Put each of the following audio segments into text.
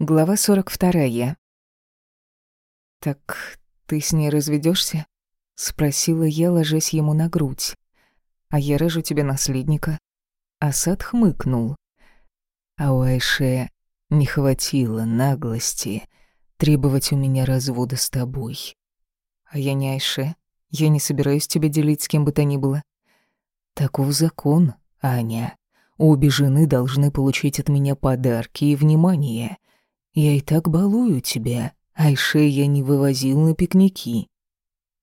Глава 42. «Так ты с ней разведешься? спросила я, ложась ему на грудь. «А я рожу тебе наследника». Асад хмыкнул. А у Айше не хватило наглости требовать у меня развода с тобой. А я не Айше. Я не собираюсь тебя делить с кем бы то ни было. Таков закон, Аня. Обе жены должны получить от меня подарки и внимание — я и так балую тебя. Айше я не вывозил на пикники.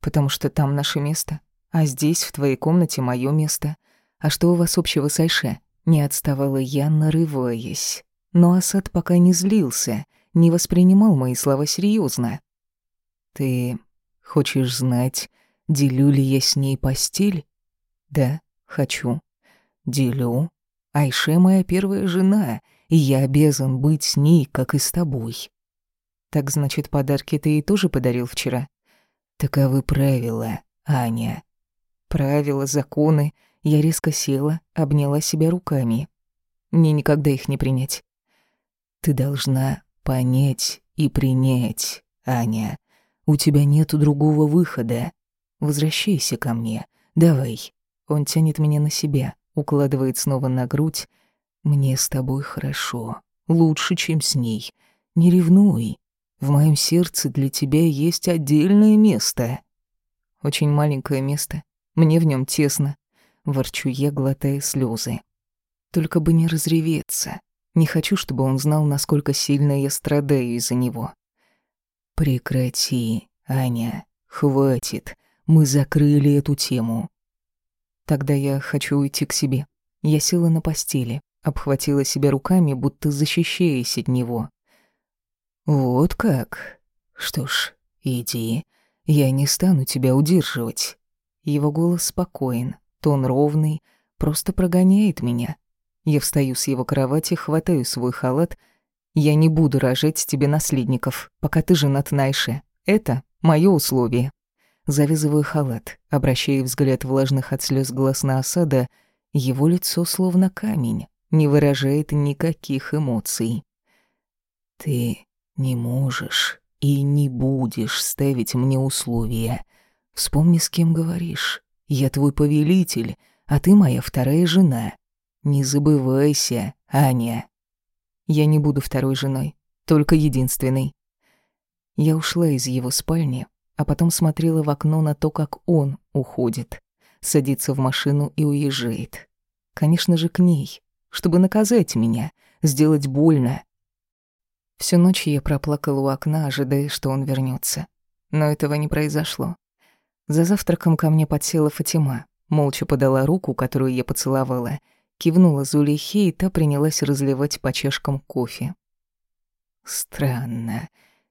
Потому что там наше место, а здесь, в твоей комнате, мое место. А что у вас общего с Айше? Не отставала я, нарываясь. Но Асад пока не злился, не воспринимал мои слова серьезно. Ты хочешь знать, делю ли я с ней постель? Да, хочу. Делю. Айше моя первая жена — и я обязан быть с ней, как и с тобой. Так значит, подарки ты ей тоже подарил вчера? Таковы правила, Аня. Правила, законы. Я резко села, обняла себя руками. Мне никогда их не принять. Ты должна понять и принять, Аня. У тебя нет другого выхода. Возвращайся ко мне. Давай. Он тянет меня на себя, укладывает снова на грудь, мне с тобой хорошо, лучше, чем с ней. Не ревнуй. В моем сердце для тебя есть отдельное место. Очень маленькое место. Мне в нем тесно. Ворчу я, глотая слезы. Только бы не разреветься. Не хочу, чтобы он знал, насколько сильно я страдаю из-за него. Прекрати, Аня. Хватит. Мы закрыли эту тему. Тогда я хочу уйти к себе. Я села на постели, обхватила себя руками, будто защищаясь от него. «Вот как? Что ж, иди, я не стану тебя удерживать». Его голос спокоен, тон ровный, просто прогоняет меня. Я встаю с его кровати, хватаю свой халат. «Я не буду рожать тебе наследников, пока ты женат на Айше. Это мое условие». Завязываю халат, обращая взгляд влажных от слез глаз на осада, его лицо словно камень не выражает никаких эмоций. Ты не можешь и не будешь ставить мне условия. Вспомни, с кем говоришь. Я твой повелитель, а ты моя вторая жена. Не забывайся, Аня. Я не буду второй женой, только единственной. Я ушла из его спальни, а потом смотрела в окно на то, как он уходит, садится в машину и уезжает. Конечно же, к ней чтобы наказать меня, сделать больно. Всю ночь я проплакала у окна, ожидая, что он вернется. Но этого не произошло. За завтраком ко мне подсела Фатима, молча подала руку, которую я поцеловала, кивнула Зулейхе, и та принялась разливать по чашкам кофе. «Странно.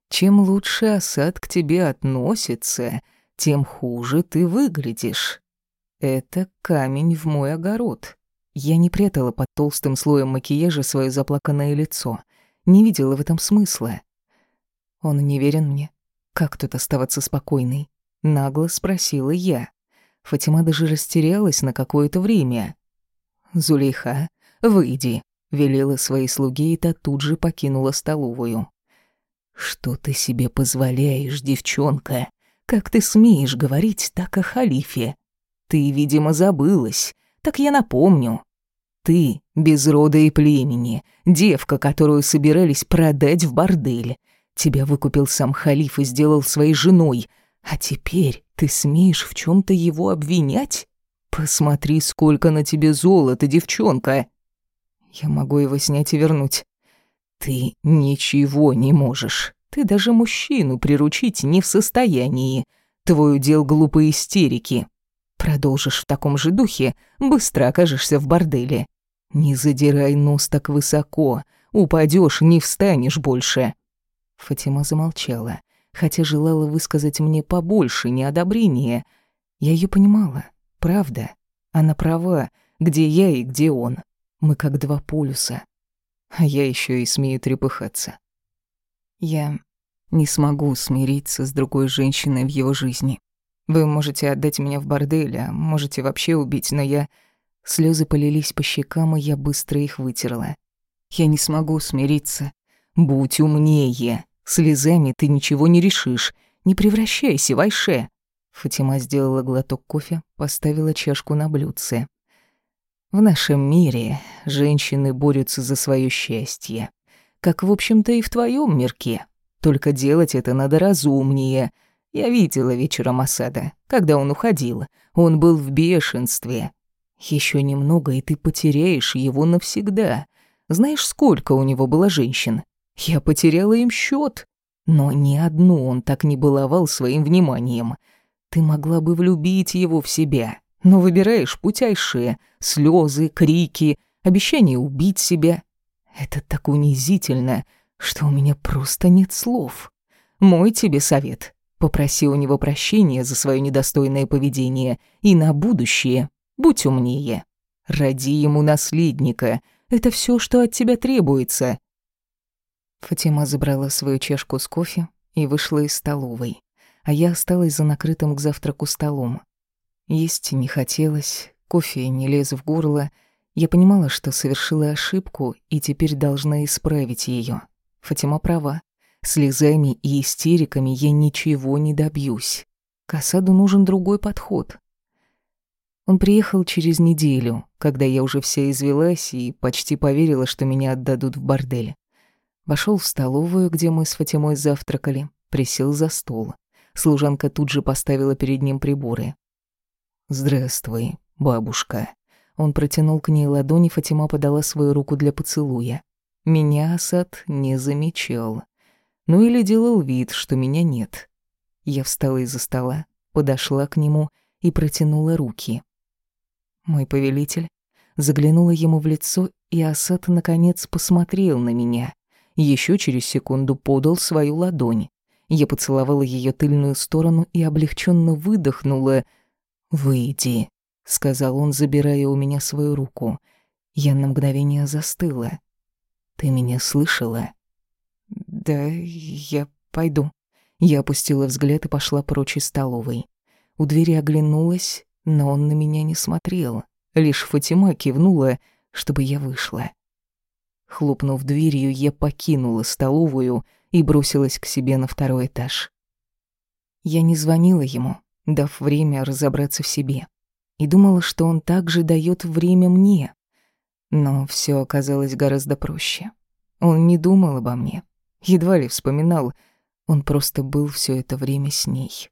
Чем лучше осад к тебе относится, тем хуже ты выглядишь. Это камень в мой огород. Я не прятала под толстым слоем макияжа свое заплаканное лицо. Не видела в этом смысла. Он не верен мне. Как тут оставаться спокойной? Нагло спросила я. Фатима даже растерялась на какое-то время. «Зулейха, выйди», — велела своей слуге, и та тут же покинула столовую. «Что ты себе позволяешь, девчонка? Как ты смеешь говорить так о халифе? Ты, видимо, забылась. Так я напомню. Ты, без рода и племени, девка, которую собирались продать в бордель. Тебя выкупил сам халиф и сделал своей женой. А теперь ты смеешь в чем то его обвинять? Посмотри, сколько на тебе золота, девчонка. Я могу его снять и вернуть. Ты ничего не можешь. Ты даже мужчину приручить не в состоянии. Твой удел глупые истерики. Продолжишь в таком же духе, быстро окажешься в борделе. Не задирай нос так высоко, упадешь, не встанешь больше. Фатима замолчала, хотя желала высказать мне побольше неодобрения. Я ее понимала, правда. Она права, где я и где он. Мы как два полюса. А я еще и смею трепыхаться. Я не смогу смириться с другой женщиной в его жизни. Вы можете отдать меня в бордель, а можете вообще убить, но я... Слезы полились по щекам, и я быстро их вытерла. Я не смогу смириться. Будь умнее. Слезами ты ничего не решишь. Не превращайся в Айше. Фатима сделала глоток кофе, поставила чашку на блюдце. В нашем мире женщины борются за свое счастье. Как, в общем-то, и в твоем мирке. Только делать это надо разумнее. Я видела вечером Асада, когда он уходил. Он был в бешенстве. Еще немного, и ты потеряешь его навсегда. Знаешь, сколько у него было женщин? Я потеряла им счет. Но ни одну он так не баловал своим вниманием. Ты могла бы влюбить его в себя, но выбираешь путь Айше, слезы, крики, обещание убить себя. Это так унизительно, что у меня просто нет слов. Мой тебе совет. Попроси у него прощения за свое недостойное поведение и на будущее будь умнее. Роди ему наследника. Это все, что от тебя требуется. Фатима забрала свою чашку с кофе и вышла из столовой, а я осталась за накрытым к завтраку столом. Есть не хотелось, кофе не лез в горло. Я понимала, что совершила ошибку и теперь должна исправить ее. Фатима права. Слезами и истериками я ничего не добьюсь. К осаду нужен другой подход. Он приехал через неделю, когда я уже вся извелась и почти поверила, что меня отдадут в бордель. Вошел в столовую, где мы с Фатимой завтракали, присел за стол. Служанка тут же поставила перед ним приборы. «Здравствуй, бабушка». Он протянул к ней ладони, Фатима подала свою руку для поцелуя. Меня Асад не замечал. Ну или делал вид, что меня нет. Я встала из-за стола, подошла к нему и протянула руки. Мой повелитель заглянула ему в лицо, и Асад наконец посмотрел на меня. Еще через секунду подал свою ладонь. Я поцеловала ее тыльную сторону и облегченно выдохнула. «Выйди», — сказал он, забирая у меня свою руку. Я на мгновение застыла. «Ты меня слышала?» «Да, я пойду». Я опустила взгляд и пошла прочь из столовой. У двери оглянулась, но он на меня не смотрел. Лишь Фатима кивнула, чтобы я вышла. Хлопнув дверью, я покинула столовую и бросилась к себе на второй этаж. Я не звонила ему, дав время разобраться в себе, и думала, что он также дает время мне. Но все оказалось гораздо проще. Он не думал обо мне, едва ли вспоминал, он просто был все это время с ней.